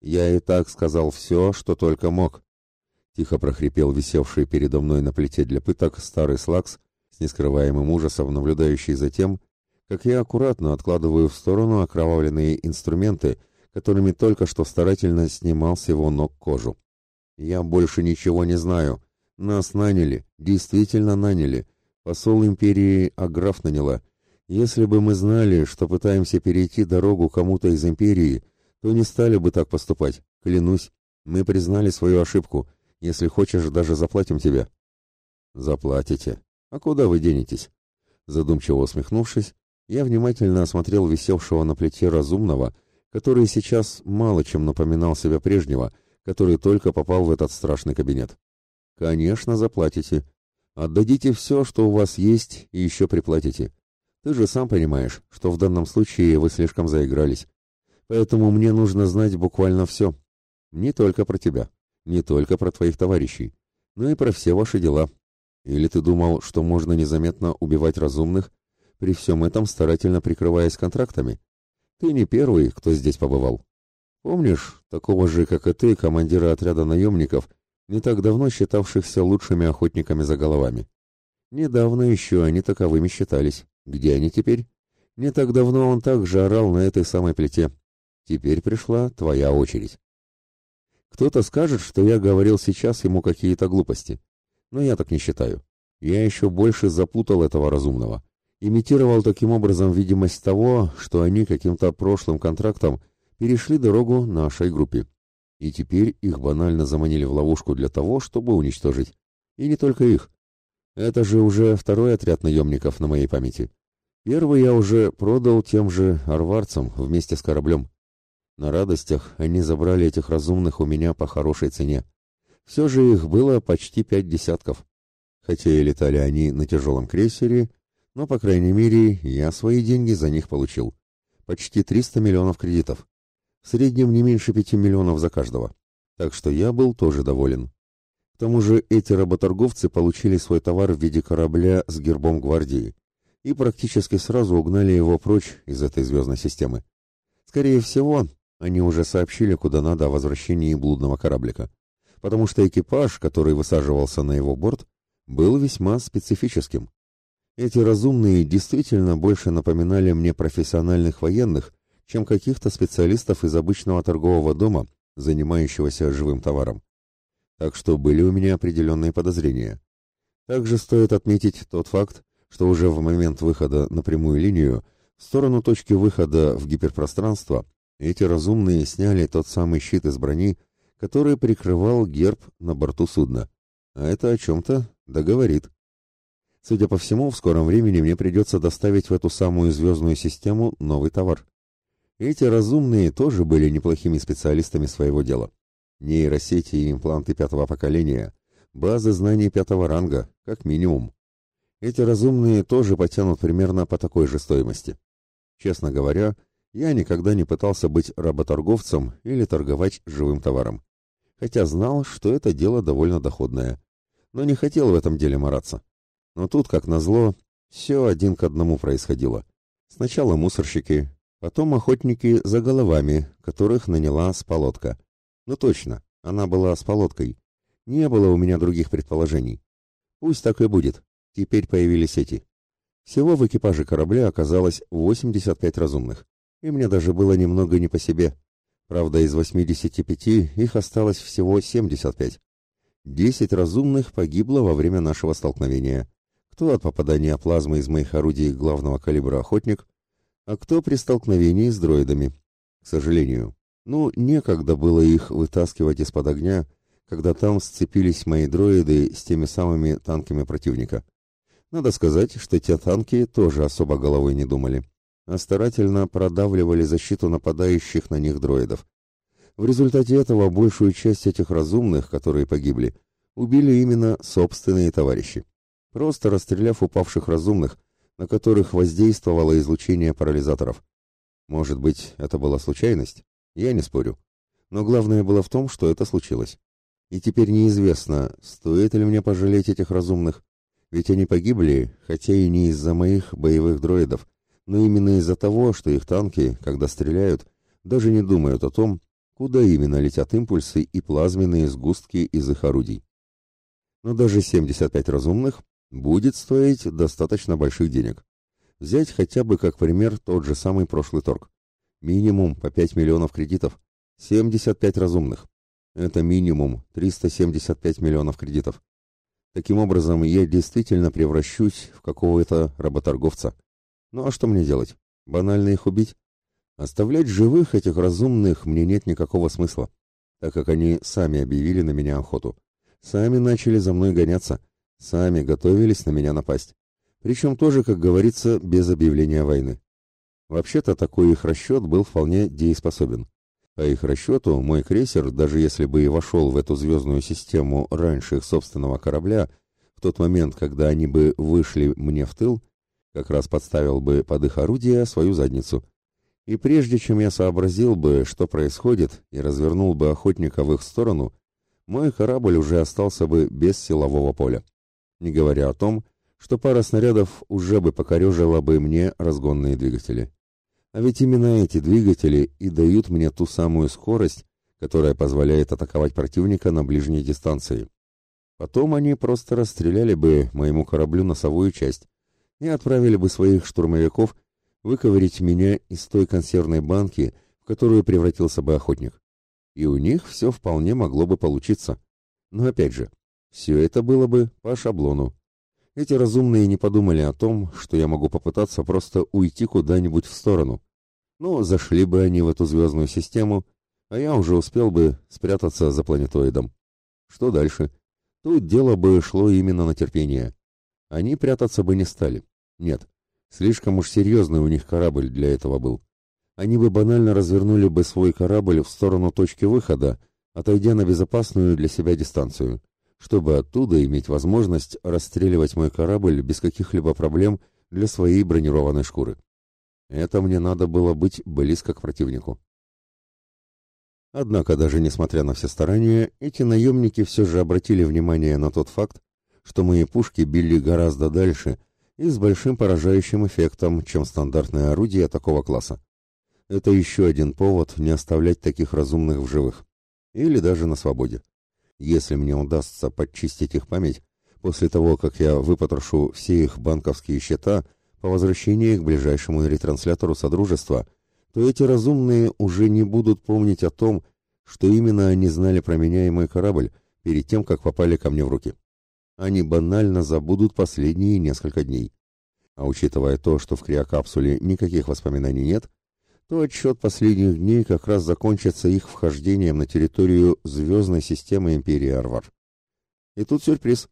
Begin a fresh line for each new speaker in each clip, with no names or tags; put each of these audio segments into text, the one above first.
«Я и так сказал все, что только мог», — тихо прохрипел висевший передо мной на плите для пыток старый слакс, с нескрываемым ужасом наблюдающий за тем, как я аккуратно откладываю в сторону окровавленные инструменты, которыми только что старательно снимал с его ног кожу. «Я больше ничего не знаю. Нас наняли, действительно наняли. Посол империи Аграф наняла. Если бы мы знали, что пытаемся перейти дорогу кому-то из империи, то не стали бы так поступать. Клянусь, мы признали свою ошибку. Если хочешь, даже заплатим тебе». «Заплатите. А куда вы денетесь?» Задумчиво усмехнувшись, я внимательно осмотрел висевшего на плите разумного, который сейчас мало чем напоминал себя прежнего, который только попал в этот страшный кабинет. «Конечно, заплатите. Отдадите все, что у вас есть, и еще приплатите. Ты же сам понимаешь, что в данном случае вы слишком заигрались. Поэтому мне нужно знать буквально все. Не только про тебя, не только про твоих товарищей, но и про все ваши дела. Или ты думал, что можно незаметно убивать разумных, при всем этом старательно прикрываясь контрактами. Ты не первый, кто здесь побывал. Помнишь, такого же, как и ты, командира отряда наемников, не так давно считавшихся лучшими охотниками за головами? Недавно еще они таковыми считались. Где они теперь? Не так давно он также орал на этой самой плите. Теперь пришла твоя очередь. Кто-то скажет, что я говорил сейчас ему какие-то глупости. Но я так не считаю. Я еще больше запутал этого разумного имитировал таким образом видимость того, что они каким-то прошлым контрактом перешли дорогу нашей группе. И теперь их банально заманили в ловушку для того, чтобы уничтожить. И не только их. Это же уже второй отряд наемников на моей памяти. Первый я уже продал тем же арварцам вместе с кораблем. На радостях они забрали этих разумных у меня по хорошей цене. Все же их было почти пять десятков. Хотя и летали они на тяжелом крейсере, но, по крайней мере, я свои деньги за них получил. Почти 300 миллионов кредитов. В среднем не меньше 5 миллионов за каждого. Так что я был тоже доволен. К тому же эти работорговцы получили свой товар в виде корабля с гербом гвардии и практически сразу угнали его прочь из этой звездной системы. Скорее всего, они уже сообщили куда надо о возвращении блудного кораблика, потому что экипаж, который высаживался на его борт, был весьма специфическим. Эти разумные действительно больше напоминали мне профессиональных военных, чем каких-то специалистов из обычного торгового дома, занимающегося живым товаром. Так что были у меня определенные подозрения. Также стоит отметить тот факт, что уже в момент выхода на прямую линию, в сторону точки выхода в гиперпространство, эти разумные сняли тот самый щит из брони, который прикрывал герб на борту судна. А это о чем-то договорит. Судя по всему, в скором времени мне придется доставить в эту самую звездную систему новый товар. Эти разумные тоже были неплохими специалистами своего дела. Нейросети и импланты пятого поколения, базы знаний пятого ранга, как минимум. Эти разумные тоже потянут примерно по такой же стоимости. Честно говоря, я никогда не пытался быть работорговцем или торговать живым товаром. Хотя знал, что это дело довольно доходное. Но не хотел в этом деле мараться. Но тут, как назло, все один к одному происходило. Сначала мусорщики, потом охотники за головами, которых наняла сполотка. Ну точно, она была сполоткой. Не было у меня других предположений. Пусть так и будет. Теперь появились эти. Всего в экипаже корабля оказалось 85 разумных. И мне даже было немного не по себе. Правда, из 85 их осталось всего 75. Десять разумных погибло во время нашего столкновения кто от попадания плазмы из моих орудий главного калибра охотник, а кто при столкновении с дроидами. К сожалению. Ну, некогда было их вытаскивать из-под огня, когда там сцепились мои дроиды с теми самыми танками противника. Надо сказать, что те танки тоже особо головой не думали, а старательно продавливали защиту нападающих на них дроидов. В результате этого большую часть этих разумных, которые погибли, убили именно собственные товарищи просто расстреляв упавших разумных, на которых воздействовало излучение парализаторов. Может быть, это была случайность? Я не спорю. Но главное было в том, что это случилось. И теперь неизвестно, стоит ли мне пожалеть этих разумных, ведь они погибли, хотя и не из-за моих боевых дроидов, но именно из-за того, что их танки, когда стреляют, даже не думают о том, куда именно летят импульсы и плазменные сгустки из их орудий. Но даже 75 разумных будет стоить достаточно больших денег. Взять хотя бы как пример тот же самый прошлый торг. Минимум по 5 миллионов кредитов. 75 разумных. Это минимум 375 миллионов кредитов. Таким образом, я действительно превращусь в какого-то работорговца. Ну а что мне делать? Банально их убить? Оставлять живых этих разумных мне нет никакого смысла, так как они сами объявили на меня охоту. Сами начали за мной гоняться, сами готовились на меня напасть. Причем тоже, как говорится, без объявления войны. Вообще-то такой их расчет был вполне дееспособен. По их расчету, мой крейсер, даже если бы и вошел в эту звездную систему раньше их собственного корабля, в тот момент, когда они бы вышли мне в тыл, как раз подставил бы под их орудие свою задницу. И прежде чем я сообразил бы, что происходит, и развернул бы охотника в их сторону, мой корабль уже остался бы без силового поля. Не говоря о том, что пара снарядов уже бы покорежила бы мне разгонные двигатели. А ведь именно эти двигатели и дают мне ту самую скорость, которая позволяет атаковать противника на ближней дистанции. Потом они просто расстреляли бы моему кораблю носовую часть и отправили бы своих штурмовиков выковырить меня из той консервной банки, в которую превратился бы охотник и у них все вполне могло бы получиться. Но опять же, все это было бы по шаблону. Эти разумные не подумали о том, что я могу попытаться просто уйти куда-нибудь в сторону. Ну, зашли бы они в эту звездную систему, а я уже успел бы спрятаться за планетоидом. Что дальше? Тут дело бы шло именно на терпение. Они прятаться бы не стали. Нет, слишком уж серьезный у них корабль для этого был они бы банально развернули бы свой корабль в сторону точки выхода, отойдя на безопасную для себя дистанцию, чтобы оттуда иметь возможность расстреливать мой корабль без каких-либо проблем для своей бронированной шкуры. Это мне надо было быть близко к противнику. Однако, даже несмотря на все старания, эти наемники все же обратили внимание на тот факт, что мои пушки били гораздо дальше и с большим поражающим эффектом, чем стандартное орудие такого класса это еще один повод не оставлять таких разумных в живых. Или даже на свободе. Если мне удастся подчистить их память, после того, как я выпотрошу все их банковские счета по возвращении к ближайшему ретранслятору Содружества, то эти разумные уже не будут помнить о том, что именно они знали про меня и мой корабль перед тем, как попали ко мне в руки. Они банально забудут последние несколько дней. А учитывая то, что в криокапсуле никаких воспоминаний нет, то отсчет последних дней как раз закончится их вхождением на территорию звездной системы Империи Арвар. И тут сюрприз.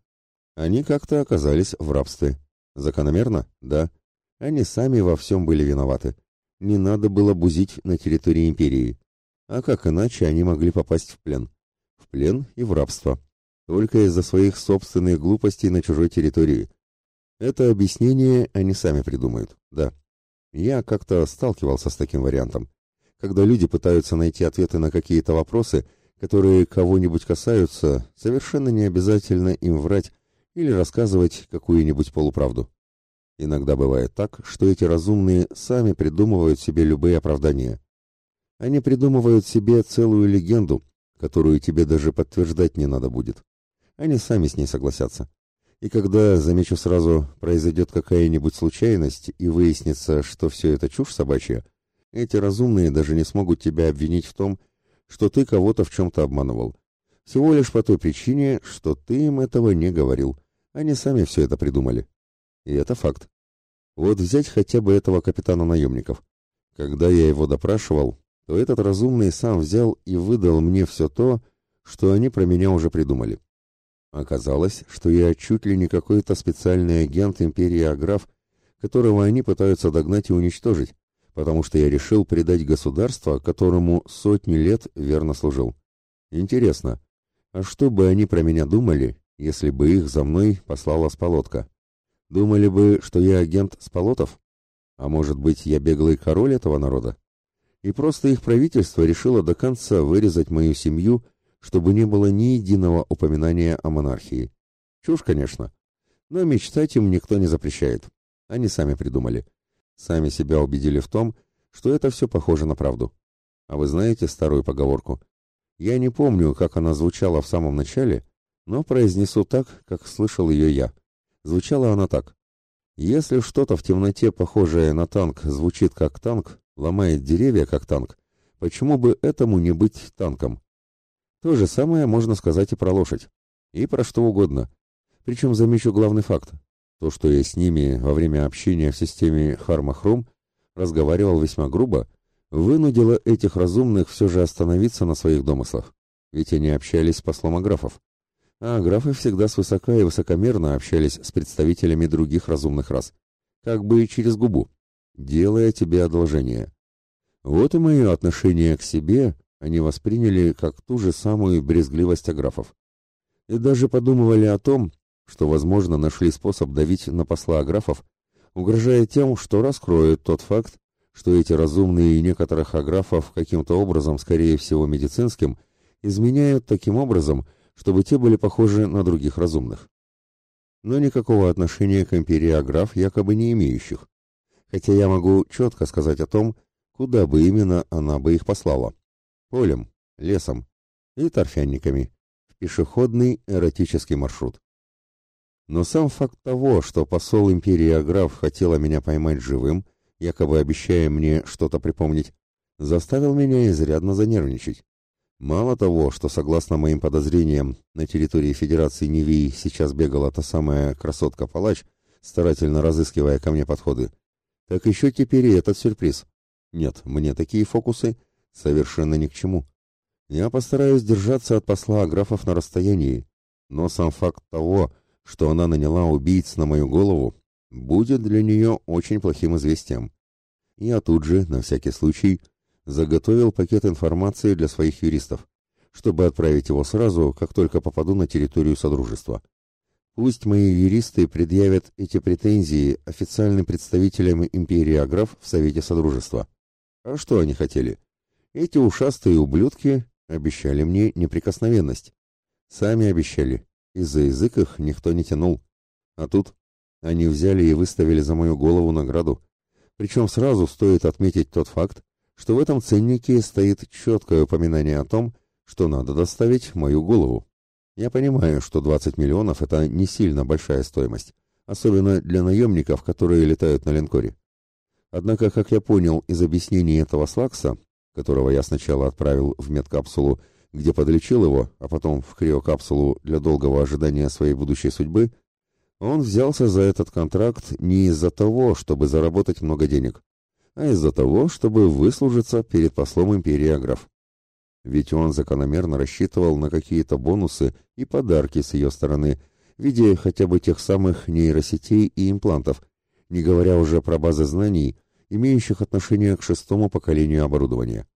Они как-то оказались в рабстве. Закономерно? Да. Они сами во всем были виноваты. Не надо было бузить на территории Империи. А как иначе они могли попасть в плен? В плен и в рабство. Только из-за своих собственных глупостей на чужой территории. Это объяснение они сами придумают, да. Я как-то сталкивался с таким вариантом. Когда люди пытаются найти ответы на какие-то вопросы, которые кого-нибудь касаются, совершенно не обязательно им врать или рассказывать какую-нибудь полуправду. Иногда бывает так, что эти разумные сами придумывают себе любые оправдания. Они придумывают себе целую легенду, которую тебе даже подтверждать не надо будет. Они сами с ней согласятся. И когда, замечу сразу, произойдет какая-нибудь случайность и выяснится, что все это чушь собачья, эти разумные даже не смогут тебя обвинить в том, что ты кого-то в чем-то обманывал. Всего лишь по той причине, что ты им этого не говорил. Они сами все это придумали. И это факт. Вот взять хотя бы этого капитана наемников. Когда я его допрашивал, то этот разумный сам взял и выдал мне все то, что они про меня уже придумали. Оказалось, что я чуть ли не какой-то специальный агент империи Аграф, которого они пытаются догнать и уничтожить, потому что я решил предать государство, которому сотни лет верно служил. Интересно, а что бы они про меня думали, если бы их за мной послала Сполотка? Думали бы, что я агент Сполотов? А может быть, я беглый король этого народа? И просто их правительство решило до конца вырезать мою семью чтобы не было ни единого упоминания о монархии. Чушь, конечно, но мечтать им никто не запрещает. Они сами придумали. Сами себя убедили в том, что это все похоже на правду. А вы знаете старую поговорку? Я не помню, как она звучала в самом начале, но произнесу так, как слышал ее я. Звучала она так. Если что-то в темноте, похожее на танк, звучит как танк, ломает деревья как танк, почему бы этому не быть танком? То же самое можно сказать и про лошадь. И про что угодно. Причем замечу главный факт. То, что я с ними во время общения в системе Хармахрум разговаривал весьма грубо, вынудило этих разумных все же остановиться на своих домыслах. Ведь они общались с послом Аграфов а графы всегда свысока и высокомерно общались с представителями других разумных рас, как бы и через губу, делая тебе одолжение. Вот и мое отношение к себе они восприняли как ту же самую брезгливость аграфов. И даже подумывали о том, что, возможно, нашли способ давить на посла аграфов, угрожая тем, что раскроют тот факт, что эти разумные и некоторых аграфов каким-то образом, скорее всего медицинским, изменяют таким образом, чтобы те были похожи на других разумных. Но никакого отношения к империи Аграф якобы не имеющих, хотя я могу четко сказать о том, куда бы именно она бы их послала. Полем, лесом и торфянниками, в пешеходный эротический маршрут. Но сам факт того, что посол империи Аграф хотела меня поймать живым, якобы обещая мне что-то припомнить, заставил меня изрядно занервничать. Мало того, что, согласно моим подозрениям, на территории Федерации Невии сейчас бегала та самая красотка-палач, старательно разыскивая ко мне подходы, так еще теперь и этот сюрприз. Нет, мне такие фокусы совершенно ни к чему. Я постараюсь держаться от посла графов на расстоянии, но сам факт того, что она наняла убийц на мою голову, будет для нее очень плохим известием. Я тут же, на всякий случай, заготовил пакет информации для своих юристов, чтобы отправить его сразу, как только попаду на территорию Содружества. Пусть мои юристы предъявят эти претензии официальным представителям империи Аграф в Совете Содружества. А что они хотели? Эти ушастые ублюдки обещали мне неприкосновенность. Сами обещали, и за язык их никто не тянул. А тут они взяли и выставили за мою голову награду. Причем сразу стоит отметить тот факт, что в этом ценнике стоит четкое упоминание о том, что надо доставить мою голову. Я понимаю, что 20 миллионов – это не сильно большая стоимость, особенно для наемников, которые летают на линкоре. Однако, как я понял из объяснений этого Слакса, которого я сначала отправил в медкапсулу, где подлечил его, а потом в криокапсулу для долгого ожидания своей будущей судьбы, он взялся за этот контракт не из-за того, чтобы заработать много денег, а из-за того, чтобы выслужиться перед послом империи Аграф. Ведь он закономерно рассчитывал на какие-то бонусы и подарки с ее стороны в виде хотя бы тех самых нейросетей и имплантов, не говоря уже про базы знаний, имеющих отношение к шестому поколению оборудования.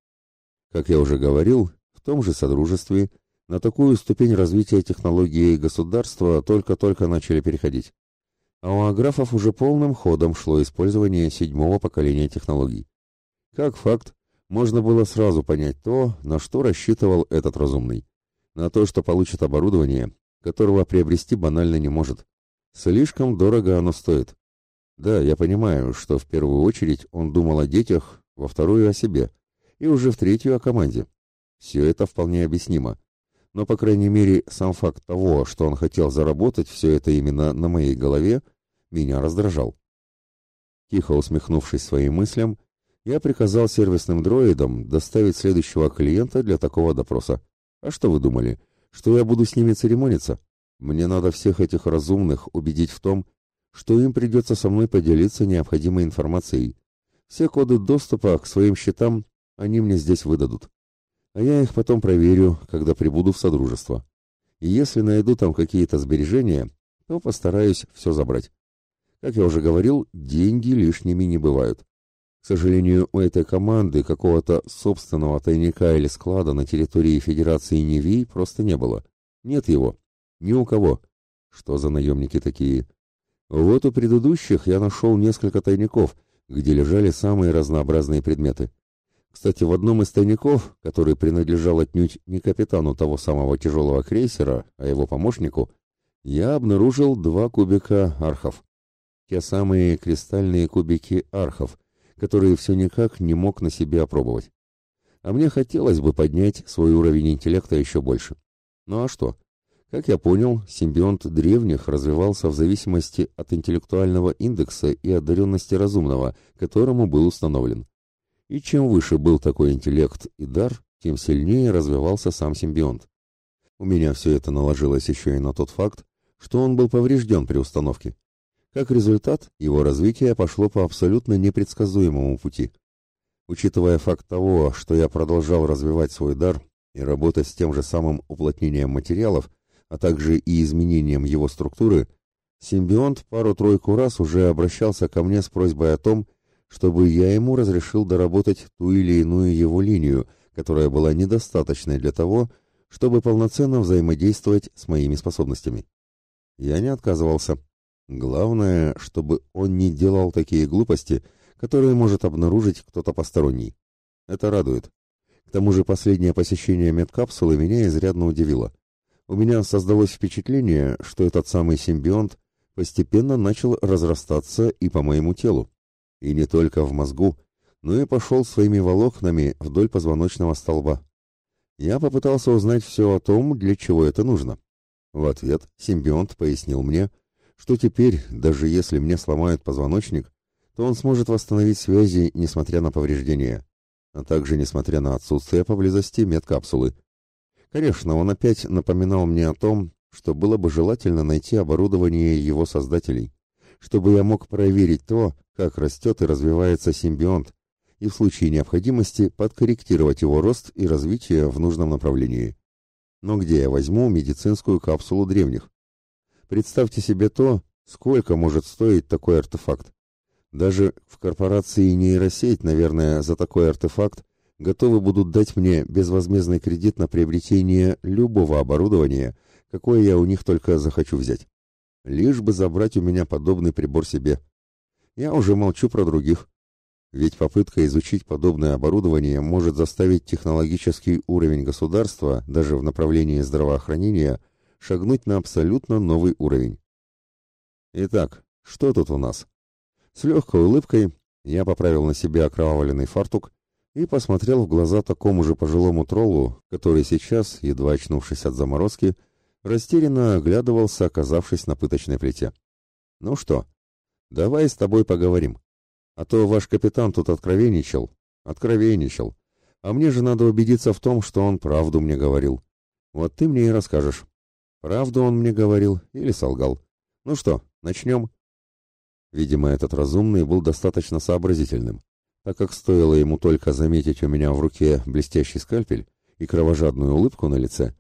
Как я уже говорил, в том же Содружестве на такую ступень развития технологии государства только-только начали переходить а у аграфов уже полным ходом шло использование седьмого поколения технологий. Как факт, можно было сразу понять то, на что рассчитывал этот разумный. На то, что получит оборудование, которого приобрести банально не может. Слишком дорого оно стоит. Да, я понимаю, что в первую очередь он думал о детях, во вторую о себе, и уже в третью о команде. Все это вполне объяснимо. Но, по крайней мере, сам факт того, что он хотел заработать все это именно на моей голове, меня раздражал. Тихо усмехнувшись своим мыслям, я приказал сервисным дроидам доставить следующего клиента для такого допроса. А что вы думали, что я буду с ними церемониться? Мне надо всех этих разумных убедить в том, что им придется со мной поделиться необходимой информацией. Все коды доступа к своим счетам они мне здесь выдадут. А я их потом проверю, когда прибуду в Содружество. И если найду там какие-то сбережения, то постараюсь все забрать. Как я уже говорил, деньги лишними не бывают. К сожалению, у этой команды какого-то собственного тайника или склада на территории Федерации Невий просто не было. Нет его. Ни у кого. Что за наемники такие? Вот у предыдущих я нашел несколько тайников, где лежали самые разнообразные предметы. Кстати, в одном из тайников, который принадлежал отнюдь не капитану того самого тяжелого крейсера, а его помощнику, я обнаружил два кубика архов. Те самые кристальные кубики архов, которые все никак не мог на себе опробовать. А мне хотелось бы поднять свой уровень интеллекта еще больше. Ну а что? Как я понял, симбионт древних развивался в зависимости от интеллектуального индекса и одаренности разумного, которому был установлен. И чем выше был такой интеллект и дар, тем сильнее развивался сам симбионт. У меня все это наложилось еще и на тот факт, что он был поврежден при установке. Как результат, его развитие пошло по абсолютно непредсказуемому пути. Учитывая факт того, что я продолжал развивать свой дар и работать с тем же самым уплотнением материалов, а также и изменением его структуры, симбионт пару-тройку раз уже обращался ко мне с просьбой о том, чтобы я ему разрешил доработать ту или иную его линию, которая была недостаточной для того, чтобы полноценно взаимодействовать с моими способностями. Я не отказывался. Главное, чтобы он не делал такие глупости, которые может обнаружить кто-то посторонний. Это радует. К тому же последнее посещение медкапсулы меня изрядно удивило. У меня создалось впечатление, что этот самый симбионт постепенно начал разрастаться и по моему телу. И не только в мозгу, но и пошел своими волокнами вдоль позвоночного столба. Я попытался узнать все о том, для чего это нужно. В ответ симбионт пояснил мне, что теперь, даже если мне сломают позвоночник, то он сможет восстановить связи, несмотря на повреждения, а также несмотря на отсутствие поблизости медкапсулы. Конечно, он опять напоминал мне о том, что было бы желательно найти оборудование его создателей, чтобы я мог проверить то, как растет и развивается симбионт, и в случае необходимости подкорректировать его рост и развитие в нужном направлении. Но где я возьму медицинскую капсулу древних? Представьте себе то, сколько может стоить такой артефакт. Даже в корпорации нейросеть, наверное, за такой артефакт готовы будут дать мне безвозмездный кредит на приобретение любого оборудования, какое я у них только захочу взять. Лишь бы забрать у меня подобный прибор себе. Я уже молчу про других. Ведь попытка изучить подобное оборудование может заставить технологический уровень государства, даже в направлении здравоохранения, шагнуть на абсолютно новый уровень. Итак, что тут у нас? С легкой улыбкой я поправил на себе окровавленный фартук и посмотрел в глаза такому же пожилому троллу, который сейчас, едва очнувшись от заморозки, растерянно оглядывался, оказавшись на пыточной плите. «Ну что, давай с тобой поговорим. А то ваш капитан тут откровенничал, откровенничал. А мне же надо убедиться в том, что он правду мне говорил. Вот ты мне и расскажешь, правду он мне говорил или солгал. Ну что, начнем?» Видимо, этот разумный был достаточно сообразительным так как стоило ему только заметить у меня в руке блестящий скальпель и кровожадную улыбку на лице,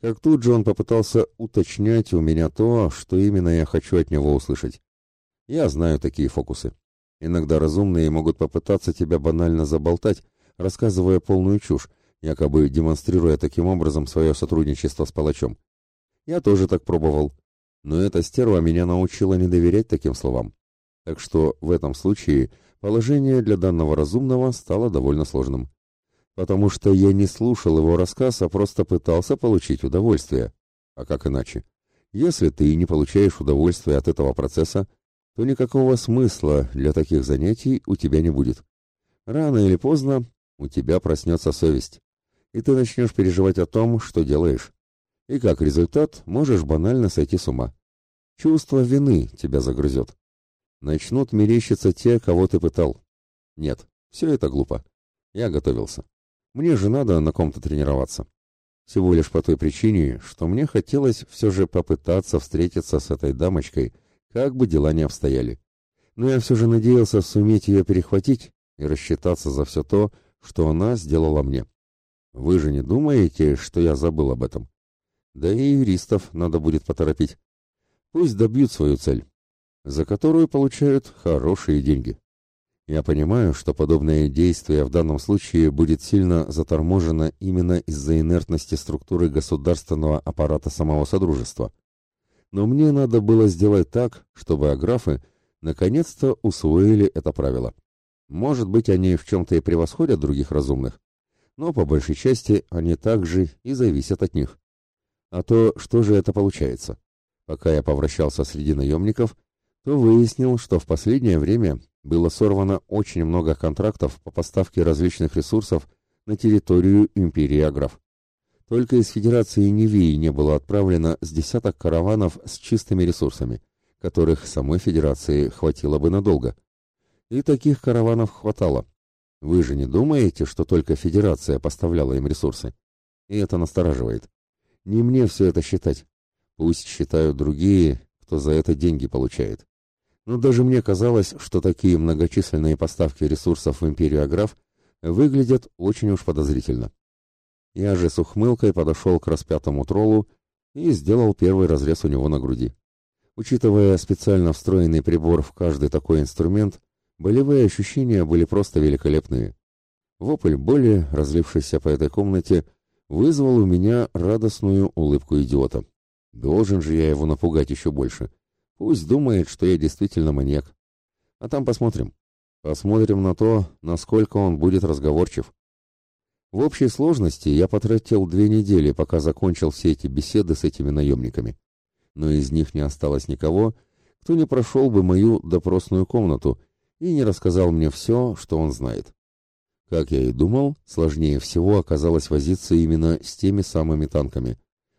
как тут же он попытался уточнять у меня то, что именно я хочу от него услышать. Я знаю такие фокусы. Иногда разумные могут попытаться тебя банально заболтать, рассказывая полную чушь, якобы демонстрируя таким образом свое сотрудничество с палачом. Я тоже так пробовал. Но эта стерва меня научила не доверять таким словам. Так что в этом случае Положение для данного разумного стало довольно сложным. Потому что я не слушал его рассказ, а просто пытался получить удовольствие. А как иначе? Если ты не получаешь удовольствия от этого процесса, то никакого смысла для таких занятий у тебя не будет. Рано или поздно у тебя проснется совесть, и ты начнешь переживать о том, что делаешь. И как результат можешь банально сойти с ума. Чувство вины тебя загрызет начнут мерещиться те, кого ты пытал. Нет, все это глупо. Я готовился. Мне же надо на ком-то тренироваться. Всего лишь по той причине, что мне хотелось все же попытаться встретиться с этой дамочкой, как бы дела ни обстояли. Но я все же надеялся суметь ее перехватить и рассчитаться за все то, что она сделала мне. Вы же не думаете, что я забыл об этом? Да и юристов надо будет поторопить. Пусть добьют свою цель за которую получают хорошие деньги. Я понимаю, что подобное действие в данном случае будет сильно заторможено именно из-за инертности структуры государственного аппарата самого Содружества. Но мне надо было сделать так, чтобы аграфы наконец-то усвоили это правило. Может быть, они в чем-то и превосходят других разумных, но по большей части они также и зависят от них. А то что же это получается? Пока я повращался среди наемников, то выяснил, что в последнее время было сорвано очень много контрактов по поставке различных ресурсов на территорию империи Аграф. Только из Федерации Невии не было отправлено с десяток караванов с чистыми ресурсами, которых самой Федерации хватило бы надолго. И таких караванов хватало. Вы же не думаете, что только Федерация поставляла им ресурсы? И это настораживает. Не мне все это считать. Пусть считают другие, кто за это деньги получает. Но даже мне казалось, что такие многочисленные поставки ресурсов в империю Аграф выглядят очень уж подозрительно. Я же с ухмылкой подошел к распятому троллу и сделал первый разрез у него на груди. Учитывая специально встроенный прибор в каждый такой инструмент, болевые ощущения были просто великолепные. Вопль боли, разлившийся по этой комнате, вызвал у меня радостную улыбку идиота. Должен же я его напугать еще больше. Пусть думает, что я действительно маньяк. А там посмотрим. Посмотрим на то, насколько он будет разговорчив. В общей сложности я потратил две недели, пока закончил все эти беседы с этими наемниками. Но из них не осталось никого, кто не прошел бы мою допросную комнату и не рассказал мне все, что он знает. Как я и думал, сложнее всего оказалось возиться именно с теми самыми танками,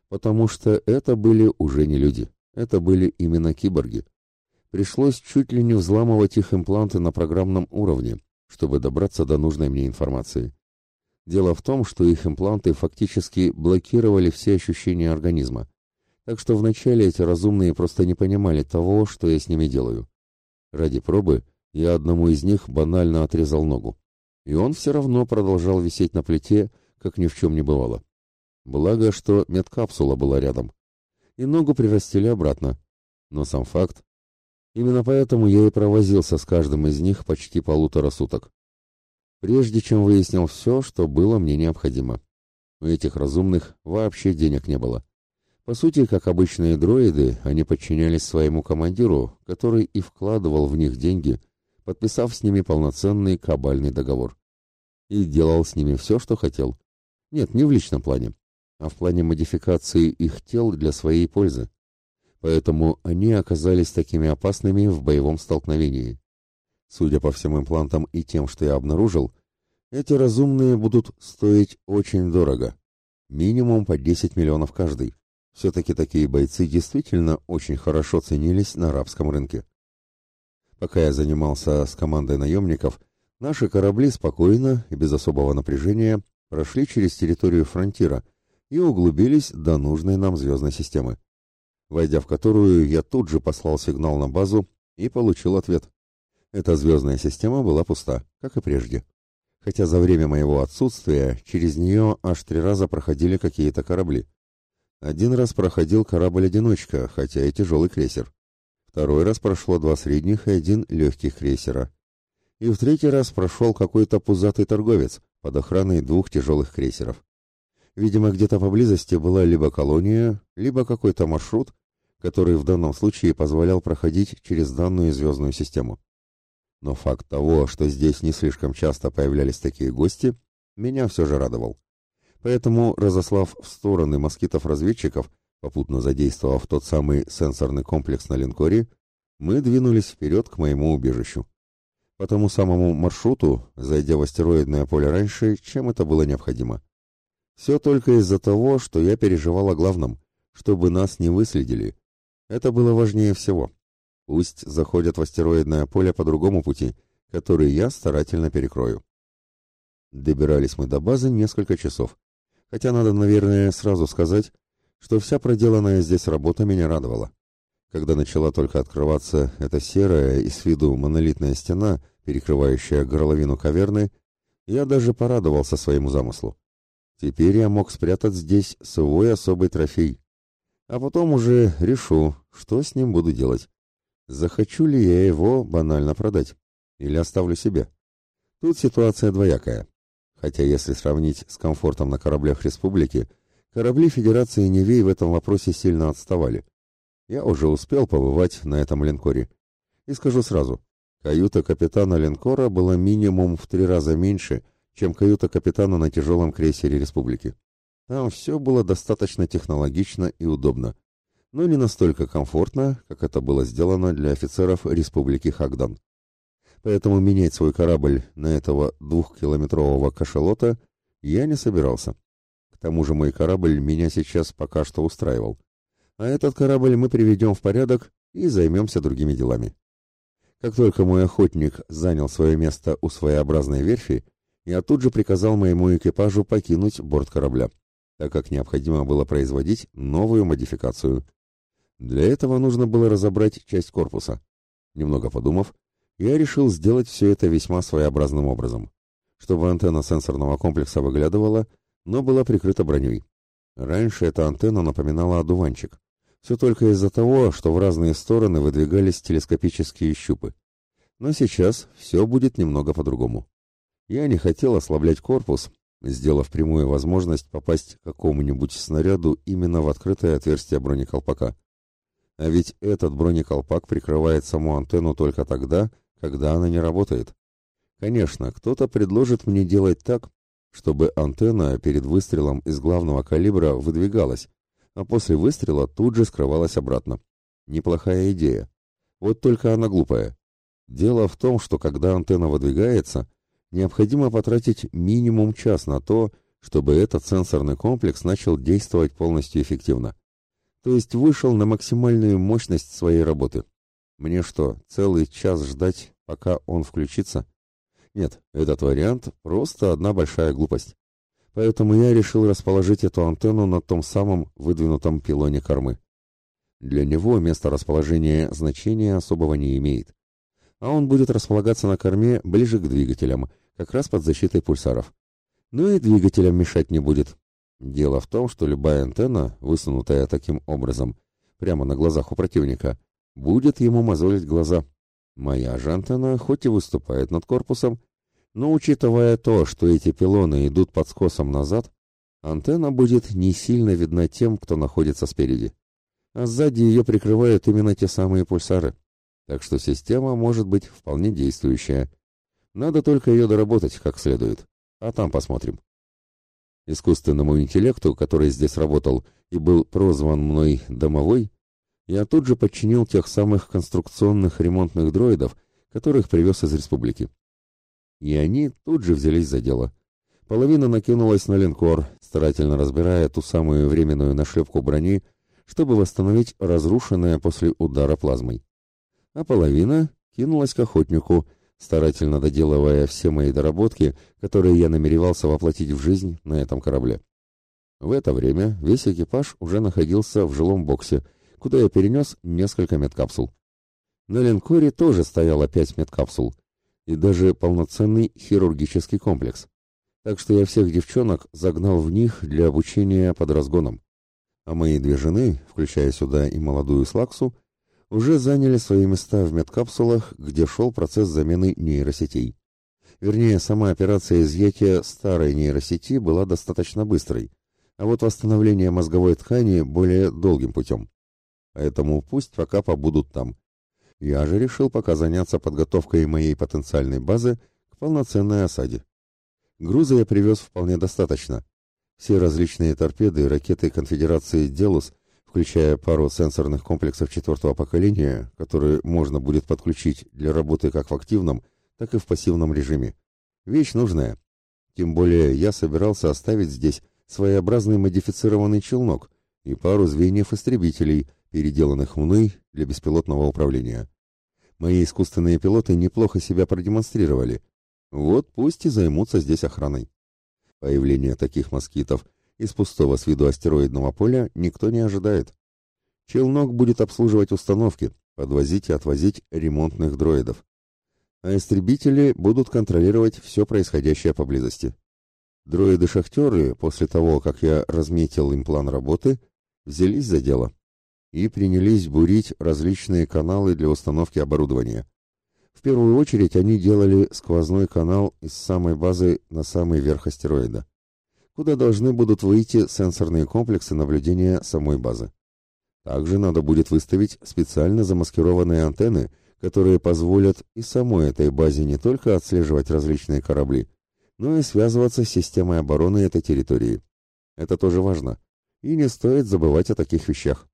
потому что это были уже не люди, это были именно киборги. Пришлось чуть ли не взламывать их импланты на программном уровне, чтобы добраться до нужной мне информации. Дело в том, что их импланты фактически блокировали все ощущения организма. Так что вначале эти разумные просто не понимали того, что я с ними делаю. Ради пробы я одному из них банально отрезал ногу. И он все равно продолжал висеть на плите, как ни в чем не бывало. Благо, что медкапсула была рядом. И ногу прирастили обратно. Но сам факт... Именно поэтому я и провозился с каждым из них почти полутора суток прежде чем выяснил все, что было мне необходимо. У этих разумных вообще денег не было. По сути, как обычные дроиды, они подчинялись своему командиру, который и вкладывал в них деньги, подписав с ними полноценный кабальный договор. И делал с ними все, что хотел. Нет, не в личном плане, а в плане модификации их тел для своей пользы. Поэтому они оказались такими опасными в боевом столкновении. Судя по всем имплантам и тем, что я обнаружил, эти разумные будут стоить очень дорого. Минимум по 10 миллионов каждый. Все-таки такие бойцы действительно очень хорошо ценились на арабском рынке. Пока я занимался с командой наемников, наши корабли спокойно и без особого напряжения прошли через территорию фронтира и углубились до нужной нам звездной системы, войдя в которую я тут же послал сигнал на базу и получил ответ. Эта звездная система была пуста, как и прежде. Хотя за время моего отсутствия через нее аж три раза проходили какие-то корабли. Один раз проходил корабль-одиночка, хотя и тяжелый крейсер. Второй раз прошло два средних и один легких крейсера. И в третий раз прошел какой-то пузатый торговец под охраной двух тяжелых крейсеров. Видимо, где-то поблизости была либо колония, либо какой-то маршрут, который в данном случае позволял проходить через данную звездную систему. Но факт того, что здесь не слишком часто появлялись такие гости, меня все же радовал. Поэтому, разослав в стороны москитов-разведчиков, попутно задействовав тот самый сенсорный комплекс на линкоре, мы двинулись вперед к моему убежищу. По тому самому маршруту, зайдя в астероидное поле раньше, чем это было необходимо. Все только из-за того, что я переживал о главном, чтобы нас не выследили. Это было важнее всего. Пусть заходят в астероидное поле по другому пути, который я старательно перекрою. Добирались мы до базы несколько часов. Хотя надо, наверное, сразу сказать, что вся проделанная здесь работа меня радовала. Когда начала только открываться эта серая и с виду монолитная стена, перекрывающая горловину каверны, я даже порадовался своему замыслу. Теперь я мог спрятать здесь свой особый трофей. А потом уже решу, что с ним буду делать. Захочу ли я его банально продать? Или оставлю себе? Тут ситуация двоякая. Хотя если сравнить с комфортом на кораблях республики, корабли Федерации Невей в этом вопросе сильно отставали. Я уже успел побывать на этом линкоре. И скажу сразу, каюта капитана линкора была минимум в три раза меньше, чем каюта капитана на тяжелом крейсере республики. Там все было достаточно технологично и удобно но не настолько комфортно, как это было сделано для офицеров Республики Хагдан. Поэтому менять свой корабль на этого двухкилометрового кашалота я не собирался. К тому же мой корабль меня сейчас пока что устраивал. А этот корабль мы приведем в порядок и займемся другими делами. Как только мой охотник занял свое место у своеобразной верфи, я тут же приказал моему экипажу покинуть борт корабля, так как необходимо было производить новую модификацию. Для этого нужно было разобрать часть корпуса. Немного подумав, я решил сделать все это весьма своеобразным образом, чтобы антенна сенсорного комплекса выглядывала, но была прикрыта броней. Раньше эта антенна напоминала одуванчик. Все только из-за того, что в разные стороны выдвигались телескопические щупы. Но сейчас все будет немного по-другому. Я не хотел ослаблять корпус, сделав прямую возможность попасть какому-нибудь снаряду именно в открытое отверстие бронеколпака. А ведь этот бронеколпак прикрывает саму антенну только тогда, когда она не работает. Конечно, кто-то предложит мне делать так, чтобы антенна перед выстрелом из главного калибра выдвигалась, а после выстрела тут же скрывалась обратно. Неплохая идея. Вот только она глупая. Дело в том, что когда антенна выдвигается, необходимо потратить минимум час на то, чтобы этот сенсорный комплекс начал действовать полностью эффективно. То есть вышел на максимальную мощность своей работы. Мне что, целый час ждать, пока он включится? Нет, этот вариант просто одна большая глупость. Поэтому я решил расположить эту антенну на том самом выдвинутом пилоне кормы. Для него место расположения значения особого не имеет. А он будет располагаться на корме ближе к двигателям, как раз под защитой пульсаров. Но и двигателям мешать не будет. Дело в том, что любая антенна, высунутая таким образом, прямо на глазах у противника, будет ему мозолить глаза. Моя же антенна хоть и выступает над корпусом, но учитывая то, что эти пилоны идут под скосом назад, антенна будет не сильно видна тем, кто находится спереди. А сзади ее прикрывают именно те самые пульсары. Так что система может быть вполне действующая. Надо только ее доработать как следует. А там посмотрим. Искусственному интеллекту, который здесь работал и был прозван мной «домовой», я тут же подчинил тех самых конструкционных ремонтных дроидов, которых привез из республики. И они тут же взялись за дело. Половина накинулась на линкор, старательно разбирая ту самую временную нашлепку брони, чтобы восстановить разрушенное после удара плазмой. А половина кинулась к охотнику, старательно доделывая все мои доработки, которые я намеревался воплотить в жизнь на этом корабле. В это время весь экипаж уже находился в жилом боксе, куда я перенес несколько медкапсул. На линкоре тоже стояло пять медкапсул и даже полноценный хирургический комплекс. Так что я всех девчонок загнал в них для обучения под разгоном. А мои две жены, включая сюда и молодую Слаксу, уже заняли свои места в медкапсулах, где шел процесс замены нейросетей. Вернее, сама операция изъятия старой нейросети была достаточно быстрой, а вот восстановление мозговой ткани более долгим путем поэтому пусть пока побудут там. Я же решил пока заняться подготовкой моей потенциальной базы к полноценной осаде. Груза я привез вполне достаточно. Все различные торпеды и ракеты конфедерации «Делус», включая пару сенсорных комплексов четвертого поколения, которые можно будет подключить для работы как в активном, так и в пассивном режиме. Вещь нужная. Тем более я собирался оставить здесь своеобразный модифицированный челнок и пару звеньев истребителей, переделанных мной для беспилотного управления. Мои искусственные пилоты неплохо себя продемонстрировали. Вот пусть и займутся здесь охраной. Появление таких москитов из пустого с виду астероидного поля никто не ожидает. Челнок будет обслуживать установки, подвозить и отвозить ремонтных дроидов. А истребители будут контролировать все происходящее поблизости. Дроиды-шахтеры, после того, как я разметил им план работы, взялись за дело и принялись бурить различные каналы для установки оборудования. В первую очередь они делали сквозной канал из самой базы на самый верх астероида, куда должны будут выйти сенсорные комплексы наблюдения самой базы. Также надо будет выставить специально замаскированные антенны, которые позволят и самой этой базе не только отслеживать различные корабли, но и связываться с системой обороны этой территории. Это тоже важно, и не стоит забывать о таких вещах.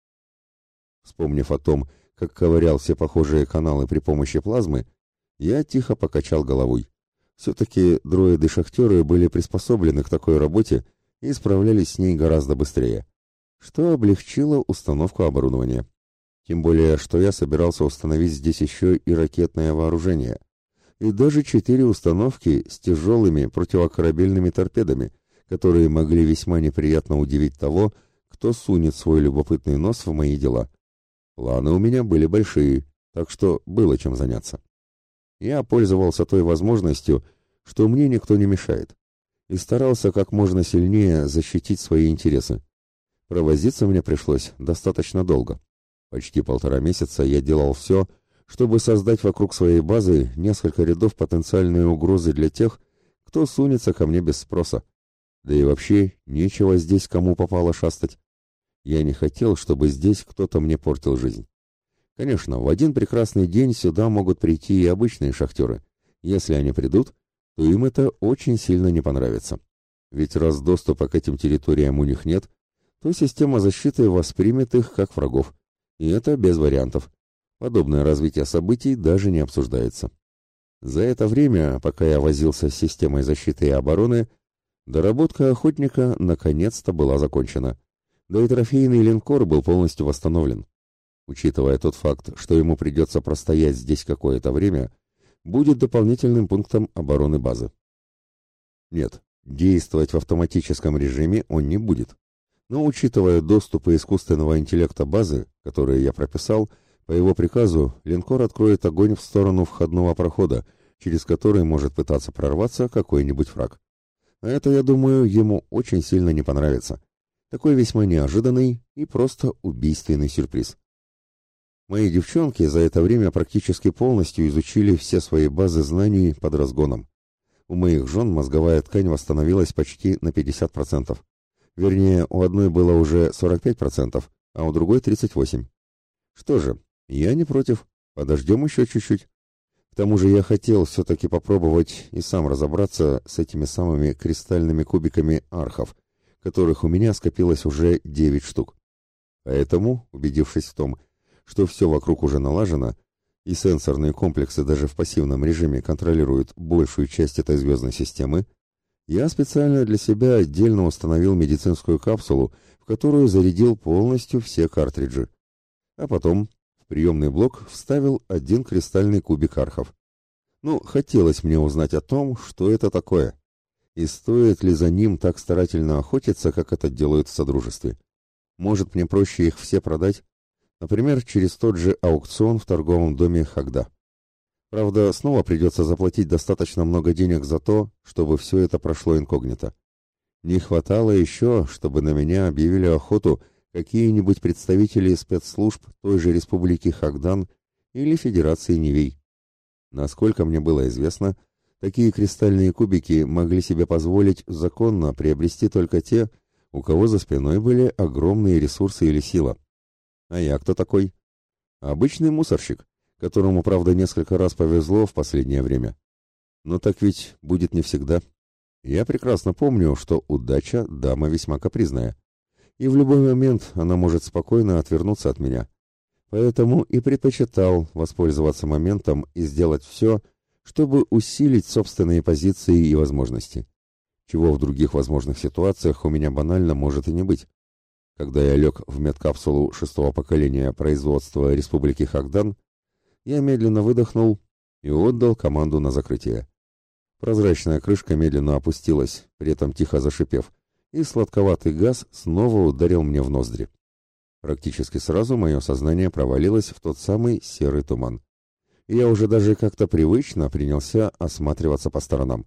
Вспомнив о том, как ковырял все похожие каналы при помощи плазмы, я тихо покачал головой. Все-таки дроиды-шахтеры были приспособлены к такой работе и справлялись с ней гораздо быстрее, что облегчило установку оборудования. Тем более, что я собирался установить здесь еще и ракетное вооружение, и даже четыре установки с тяжелыми противокорабельными торпедами, которые могли весьма неприятно удивить того, кто сунет свой любопытный нос в мои дела. Планы у меня были большие, так что было чем заняться. Я пользовался той возможностью, что мне никто не мешает, и старался как можно сильнее защитить свои интересы. Провозиться мне пришлось достаточно долго. Почти полтора месяца я делал все, чтобы создать вокруг своей базы несколько рядов потенциальной угрозы для тех, кто сунется ко мне без спроса. Да и вообще, нечего здесь кому попало шастать. Я не хотел, чтобы здесь кто-то мне портил жизнь. Конечно, в один прекрасный день сюда могут прийти и обычные шахтеры. Если они придут, то им это очень сильно не понравится. Ведь раз доступа к этим территориям у них нет, то система защиты воспримет их как врагов. И это без вариантов. Подобное развитие событий даже не обсуждается. За это время, пока я возился с системой защиты и обороны, доработка охотника наконец-то была закончена. Да и трофейный линкор был полностью восстановлен. Учитывая тот факт, что ему придется простоять здесь какое-то время, будет дополнительным пунктом обороны базы. Нет, действовать в автоматическом режиме он не будет. Но учитывая доступы искусственного интеллекта базы, которые я прописал, по его приказу линкор откроет огонь в сторону входного прохода, через который может пытаться прорваться какой-нибудь враг. А это, я думаю, ему очень сильно не понравится. Такой весьма неожиданный и просто убийственный сюрприз. Мои девчонки за это время практически полностью изучили все свои базы знаний под разгоном. У моих жен мозговая ткань восстановилась почти на 50%. Вернее, у одной было уже 45%, а у другой 38%. Что же, я не против. Подождем еще чуть-чуть. К тому же я хотел все-таки попробовать и сам разобраться с этими самыми кристальными кубиками архов, которых у меня скопилось уже 9 штук. Поэтому, убедившись в том, что все вокруг уже налажено, и сенсорные комплексы даже в пассивном режиме контролируют большую часть этой звездной системы, я специально для себя отдельно установил медицинскую капсулу, в которую зарядил полностью все картриджи. А потом в приемный блок вставил один кристальный кубик архов. Ну, хотелось мне узнать о том, что это такое, и стоит ли за ним так старательно охотиться, как это делают в Содружестве. Может, мне проще их все продать Например, через тот же аукцион в торговом доме Хагда. Правда, снова придется заплатить достаточно много денег за то, чтобы все это прошло инкогнито. Не хватало еще, чтобы на меня объявили охоту какие-нибудь представители спецслужб той же республики Хагдан или Федерации Невей. Насколько мне было известно, такие кристальные кубики могли себе позволить законно приобрести только те, у кого за спиной были огромные ресурсы или сила. А я кто такой? Обычный мусорщик, которому, правда, несколько раз повезло в последнее время. Но так ведь будет не всегда. Я прекрасно помню, что удача — дама весьма капризная. И в любой момент она может спокойно отвернуться от меня. Поэтому и предпочитал воспользоваться моментом и сделать все, чтобы усилить собственные позиции и возможности. Чего в других возможных ситуациях у меня банально может и не быть. Когда я лег в медкапсулу шестого поколения производства Республики Хагдан, я медленно выдохнул и отдал команду на закрытие. Прозрачная крышка медленно опустилась, при этом тихо зашипев, и сладковатый газ снова ударил мне в ноздри. Практически сразу мое сознание провалилось в тот самый серый туман. Я уже даже как-то привычно принялся осматриваться по сторонам,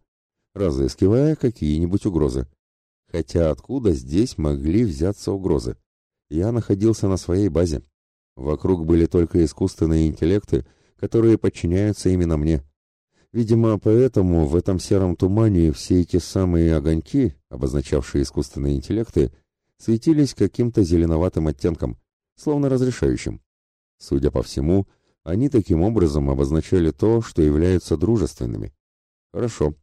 разыскивая какие-нибудь угрозы. Хотя откуда здесь могли взяться угрозы? Я находился на своей базе. Вокруг были только искусственные интеллекты, которые подчиняются именно мне. Видимо, поэтому в этом сером тумане все эти самые огоньки, обозначавшие искусственные интеллекты, светились каким-то зеленоватым оттенком, словно разрешающим. Судя по всему, они таким образом обозначали то, что являются дружественными. Хорошо.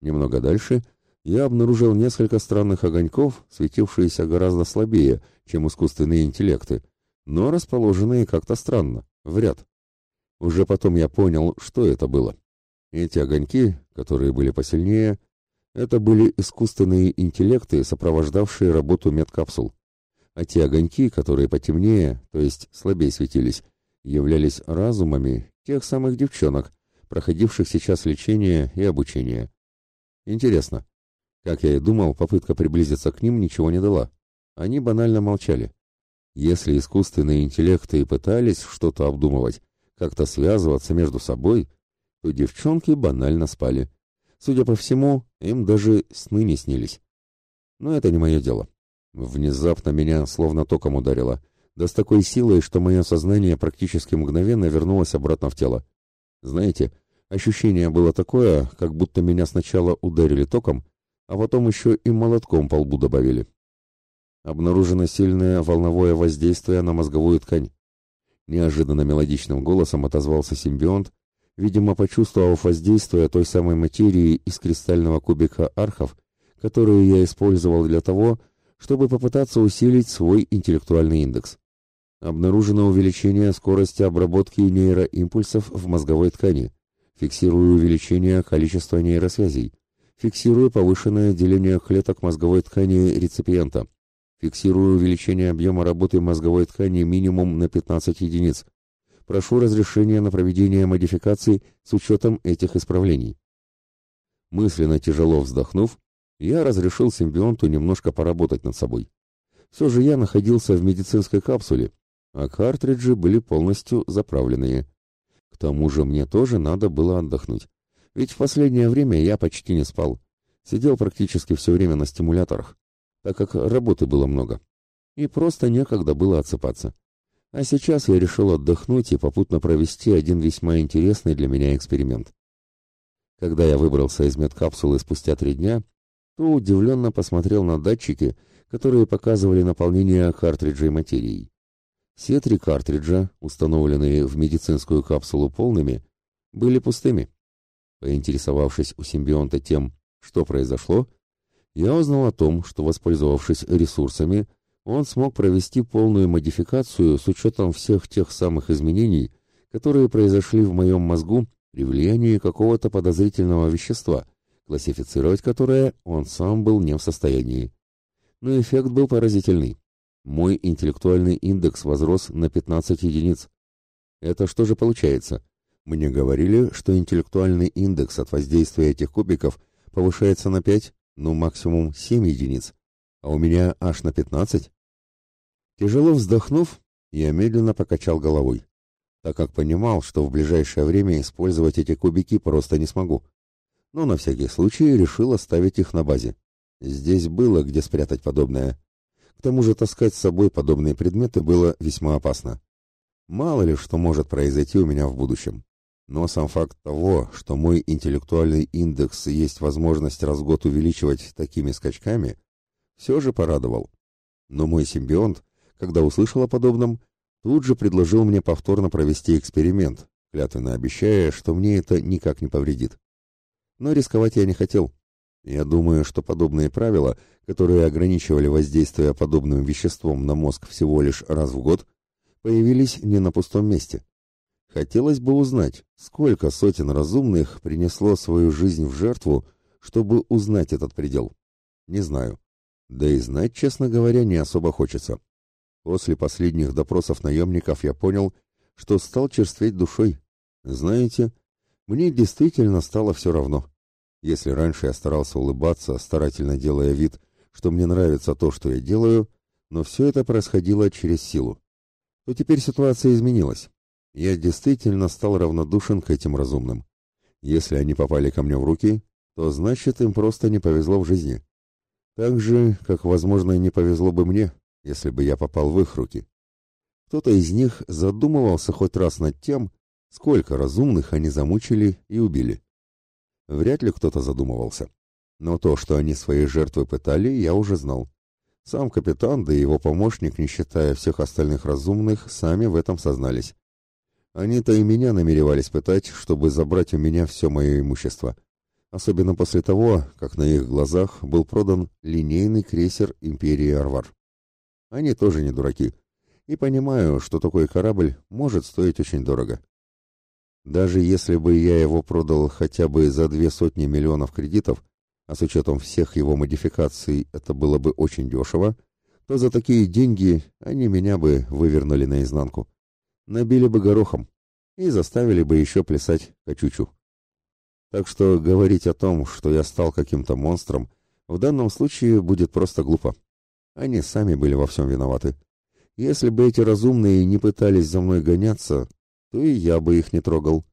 Немного дальше я обнаружил несколько странных огоньков, светившиеся гораздо слабее, чем искусственные интеллекты, но расположенные как-то странно, в ряд. Уже потом я понял, что это было. Эти огоньки, которые были посильнее, это были искусственные интеллекты, сопровождавшие работу медкапсул. А те огоньки, которые потемнее, то есть слабее светились, являлись разумами тех самых девчонок, проходивших сейчас лечение и обучение. Интересно. Как я и думал, попытка приблизиться к ним ничего не дала. Они банально молчали. Если искусственные интеллекты и пытались что-то обдумывать, как-то связываться между собой, то девчонки банально спали. Судя по всему, им даже сны не снились. Но это не мое дело. Внезапно меня словно током ударило, да с такой силой, что мое сознание практически мгновенно вернулось обратно в тело. Знаете, ощущение было такое, как будто меня сначала ударили током, а потом еще и молотком по лбу добавили. Обнаружено сильное волновое воздействие на мозговую ткань. Неожиданно мелодичным голосом отозвался симбионт, видимо, почувствовав воздействие той самой материи из кристального кубика архов, которую я использовал для того, чтобы попытаться усилить свой интеллектуальный индекс. Обнаружено увеличение скорости обработки нейроимпульсов в мозговой ткани. Фиксирую увеличение количества нейросвязей. Фиксирую повышенное деление клеток мозговой ткани реципиента. Фиксирую увеличение объема работы мозговой ткани минимум на 15 единиц. Прошу разрешения на проведение модификаций с учетом этих исправлений. Мысленно тяжело вздохнув, я разрешил симбионту немножко поработать над собой. Все же я находился в медицинской капсуле, а картриджи были полностью заправленные. К тому же мне тоже надо было отдохнуть. Ведь в последнее время я почти не спал. Сидел практически все время на стимуляторах, так как работы было много. И просто некогда было отсыпаться. А сейчас я решил отдохнуть и попутно провести один весьма интересный для меня эксперимент. Когда я выбрался из медкапсулы спустя три дня, то удивленно посмотрел на датчики, которые показывали наполнение картриджей материей. Все три картриджа, установленные в медицинскую капсулу полными, были пустыми. Поинтересовавшись у симбионта тем, что произошло, я узнал о том, что, воспользовавшись ресурсами, он смог провести полную модификацию с учетом всех тех самых изменений, которые произошли в моем мозгу при влиянии какого-то подозрительного вещества, классифицировать которое он сам был не в состоянии. Но эффект был поразительный. Мой интеллектуальный индекс возрос на 15 единиц. Это что же получается? Мне говорили, что интеллектуальный индекс от воздействия этих кубиков повышается на 5, ну максимум 7 единиц, а у меня аж на 15. Тяжело вздохнув, я медленно покачал головой, так как понимал, что в ближайшее время использовать эти кубики просто не смогу. Но на всякий случай решил оставить их на базе. Здесь было где спрятать подобное тому же таскать с собой подобные предметы было весьма опасно. Мало ли что может произойти у меня в будущем. Но сам факт того, что мой интеллектуальный индекс есть возможность раз в год увеличивать такими скачками, все же порадовал. Но мой симбионт, когда услышал о подобном, тут же предложил мне повторно провести эксперимент, клятвенно обещая, что мне это никак не повредит. Но рисковать я не хотел. Я думаю, что подобные правила, которые ограничивали воздействие подобным веществом на мозг всего лишь раз в год, появились не на пустом месте. Хотелось бы узнать, сколько сотен разумных принесло свою жизнь в жертву, чтобы узнать этот предел. Не знаю. Да и знать, честно говоря, не особо хочется. После последних допросов наемников я понял, что стал черстветь душой. Знаете, мне действительно стало все равно. Если раньше я старался улыбаться, старательно делая вид, что мне нравится то, что я делаю, но все это происходило через силу, то теперь ситуация изменилась. Я действительно стал равнодушен к этим разумным. Если они попали ко мне в руки, то значит им просто не повезло в жизни. Так же, как, возможно, и не повезло бы мне, если бы я попал в их руки. Кто-то из них задумывался хоть раз над тем, сколько разумных они замучили и убили. Вряд ли кто-то задумывался. Но то, что они свои жертвы пытали, я уже знал. Сам капитан, да и его помощник, не считая всех остальных разумных, сами в этом сознались. Они-то и меня намеревались пытать, чтобы забрать у меня все мое имущество. Особенно после того, как на их глазах был продан линейный крейсер империи Арвар. Они тоже не дураки. И понимаю, что такой корабль может стоить очень дорого. Даже если бы я его продал хотя бы за две сотни миллионов кредитов, а с учетом всех его модификаций это было бы очень дешево, то за такие деньги они меня бы вывернули наизнанку. Набили бы горохом и заставили бы еще плясать качучу. Так что говорить о том, что я стал каким-то монстром, в данном случае будет просто глупо. Они сами были во всем виноваты. Если бы эти разумные не пытались за мной гоняться, то и я бы их не трогал.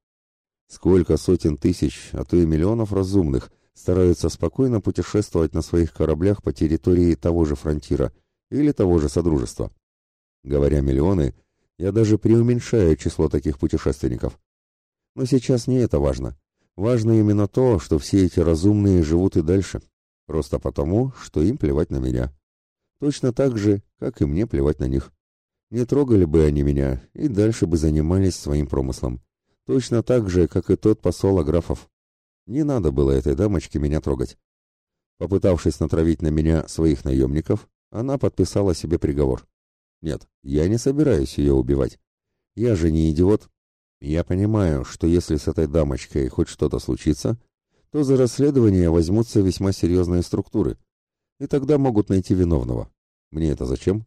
Сколько сотен тысяч, а то и миллионов разумных стараются спокойно путешествовать на своих кораблях по территории того же фронтира или того же Содружества. Говоря миллионы, я даже преуменьшаю число таких путешественников. Но сейчас не это важно. Важно именно то, что все эти разумные живут и дальше. Просто потому, что им плевать на меня. Точно так же, как и мне плевать на них. Не трогали бы они меня и дальше бы занимались своим промыслом. Точно так же, как и тот посол Аграфов. Не надо было этой дамочке меня трогать. Попытавшись натравить на меня своих наемников, она подписала себе приговор. Нет, я не собираюсь ее убивать. Я же не идиот. Я понимаю, что если с этой дамочкой хоть что-то случится, то за расследование возьмутся весьма серьезные структуры, и тогда могут найти виновного. Мне это зачем?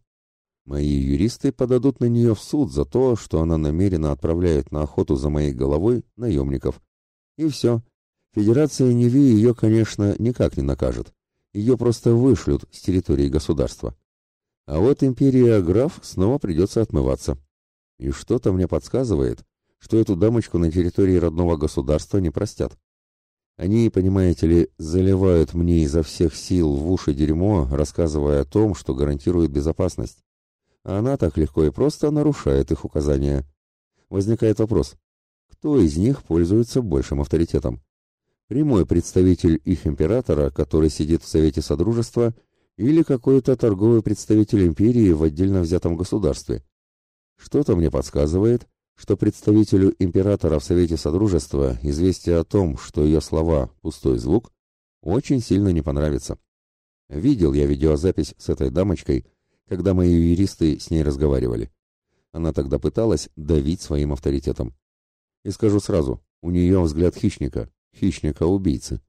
Мои юристы подадут на нее в суд за то, что она намеренно отправляет на охоту за моей головой наемников. И все. Федерация Неви ее, конечно, никак не накажет. Ее просто вышлют с территории государства. А вот империя Граф снова придется отмываться. И что-то мне подсказывает, что эту дамочку на территории родного государства не простят. Они, понимаете ли, заливают мне изо всех сил в уши дерьмо, рассказывая о том, что гарантирует безопасность. А она так легко и просто нарушает их указания. Возникает вопрос, кто из них пользуется большим авторитетом? Прямой представитель их императора, который сидит в Совете Содружества, или какой-то торговый представитель империи в отдельно взятом государстве? Что-то мне подсказывает, что представителю императора в Совете Содружества известие о том, что ее слова – пустой звук, очень сильно не понравится. Видел я видеозапись с этой дамочкой, когда мои юристы с ней разговаривали. Она тогда пыталась давить своим авторитетом. И скажу сразу, у нее взгляд хищника, хищника-убийцы.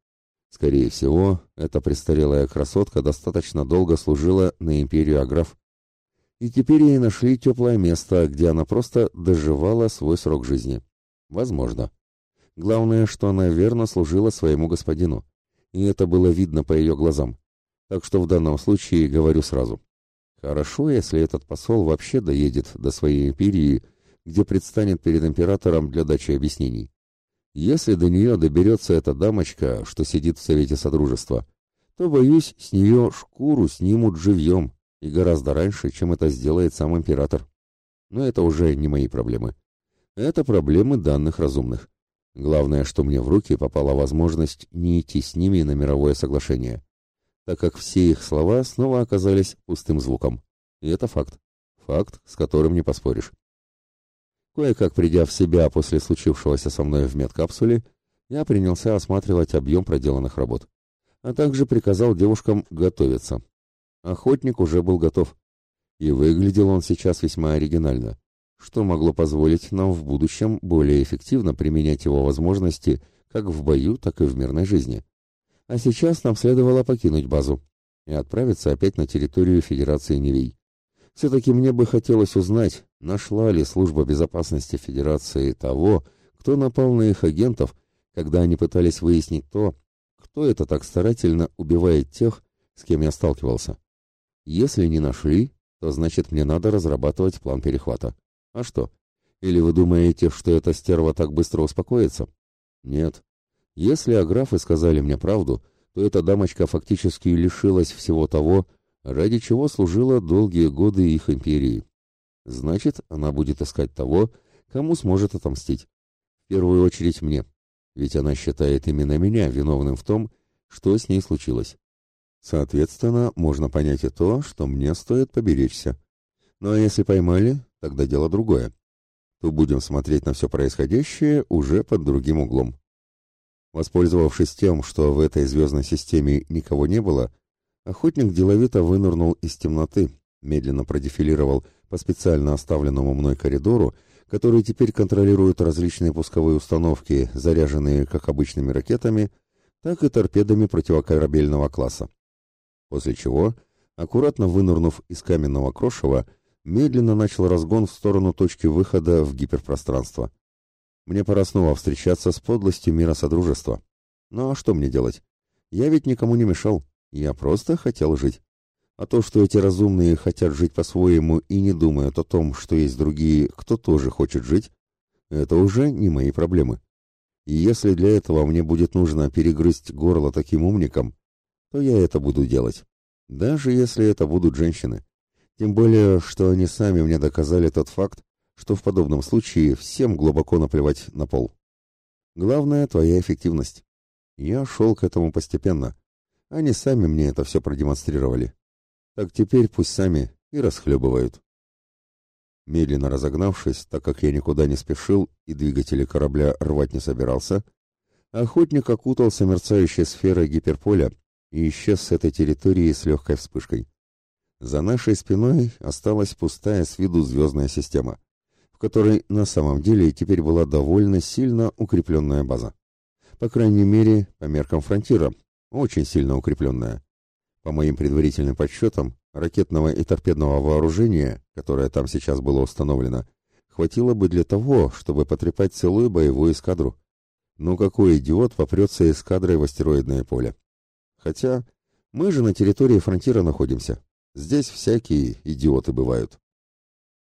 Скорее всего, эта престарелая красотка достаточно долго служила на империю Аграф и теперь ей нашли теплое место, где она просто доживала свой срок жизни. Возможно. Главное, что она верно служила своему господину, и это было видно по ее глазам. Так что в данном случае говорю сразу. Хорошо, если этот посол вообще доедет до своей империи, где предстанет перед императором для дачи объяснений. Если до нее доберется эта дамочка, что сидит в Совете Содружества, то, боюсь, с нее шкуру снимут живьем, и гораздо раньше, чем это сделает сам император. Но это уже не мои проблемы. Это проблемы данных разумных. Главное, что мне в руки попала возможность не идти с ними на мировое соглашение, так как все их слова снова оказались пустым звуком. И это факт. Факт, с которым не поспоришь. Кое-как придя в себя после случившегося со мной в медкапсуле, я принялся осматривать объем проделанных работ, а также приказал девушкам готовиться, Охотник уже был готов. И выглядел он сейчас весьма оригинально, что могло позволить нам в будущем более эффективно применять его возможности как в бою, так и в мирной жизни. А сейчас нам следовало покинуть базу и отправиться опять на территорию Федерации Невей. Все-таки мне бы хотелось узнать, нашла ли служба безопасности Федерации того, кто напал на их агентов, когда они пытались выяснить то, кто это так старательно убивает тех, с кем я сталкивался. Если не нашли, то значит мне надо разрабатывать план перехвата. А что? Или вы думаете, что эта стерва так быстро успокоится? Нет. Если аграфы сказали мне правду, то эта дамочка фактически лишилась всего того, ради чего служила долгие годы их империи. Значит, она будет искать того, кому сможет отомстить. В первую очередь мне, ведь она считает именно меня виновным в том, что с ней случилось. Соответственно, можно понять и то, что мне стоит поберечься. Ну а если поймали, тогда дело другое. То будем смотреть на все происходящее уже под другим углом. Воспользовавшись тем, что в этой звездной системе никого не было, охотник деловито вынырнул из темноты, медленно продефилировал по специально оставленному мной коридору, который теперь контролирует различные пусковые установки, заряженные как обычными ракетами, так и торпедами противокорабельного класса. После чего, аккуратно вынырнув из каменного крошева, медленно начал разгон в сторону точки выхода в гиперпространство. Мне пора снова встречаться с подлостью мира Содружества. Ну а что мне делать? Я ведь никому не мешал, я просто хотел жить. А то, что эти разумные хотят жить по-своему и не думают о том, что есть другие, кто тоже хочет жить, это уже не мои проблемы. И если для этого мне будет нужно перегрызть горло таким умникам, то я это буду делать. Даже если это будут женщины. Тем более, что они сами мне доказали тот факт, что в подобном случае всем глубоко наплевать на пол. Главное — твоя эффективность. Я шел к этому постепенно. Они сами мне это все продемонстрировали. Так теперь пусть сами и расхлебывают. Медленно разогнавшись, так как я никуда не спешил и двигатели корабля рвать не собирался, охотник окутался мерцающей сферой гиперполя и исчез с этой территории с легкой вспышкой. За нашей спиной осталась пустая с виду звездная система, в которой на самом деле теперь была довольно сильно укрепленная база. По крайней мере, по меркам фронтира, очень сильно укрепленная. По моим предварительным подсчетам, ракетного и торпедного вооружения, которое там сейчас было установлено, хватило бы для того, чтобы потрепать целую боевую эскадру. Ну какой идиот попрется эскадрой в астероидное поле? Хотя мы же на территории фронтира находимся. Здесь всякие идиоты бывают.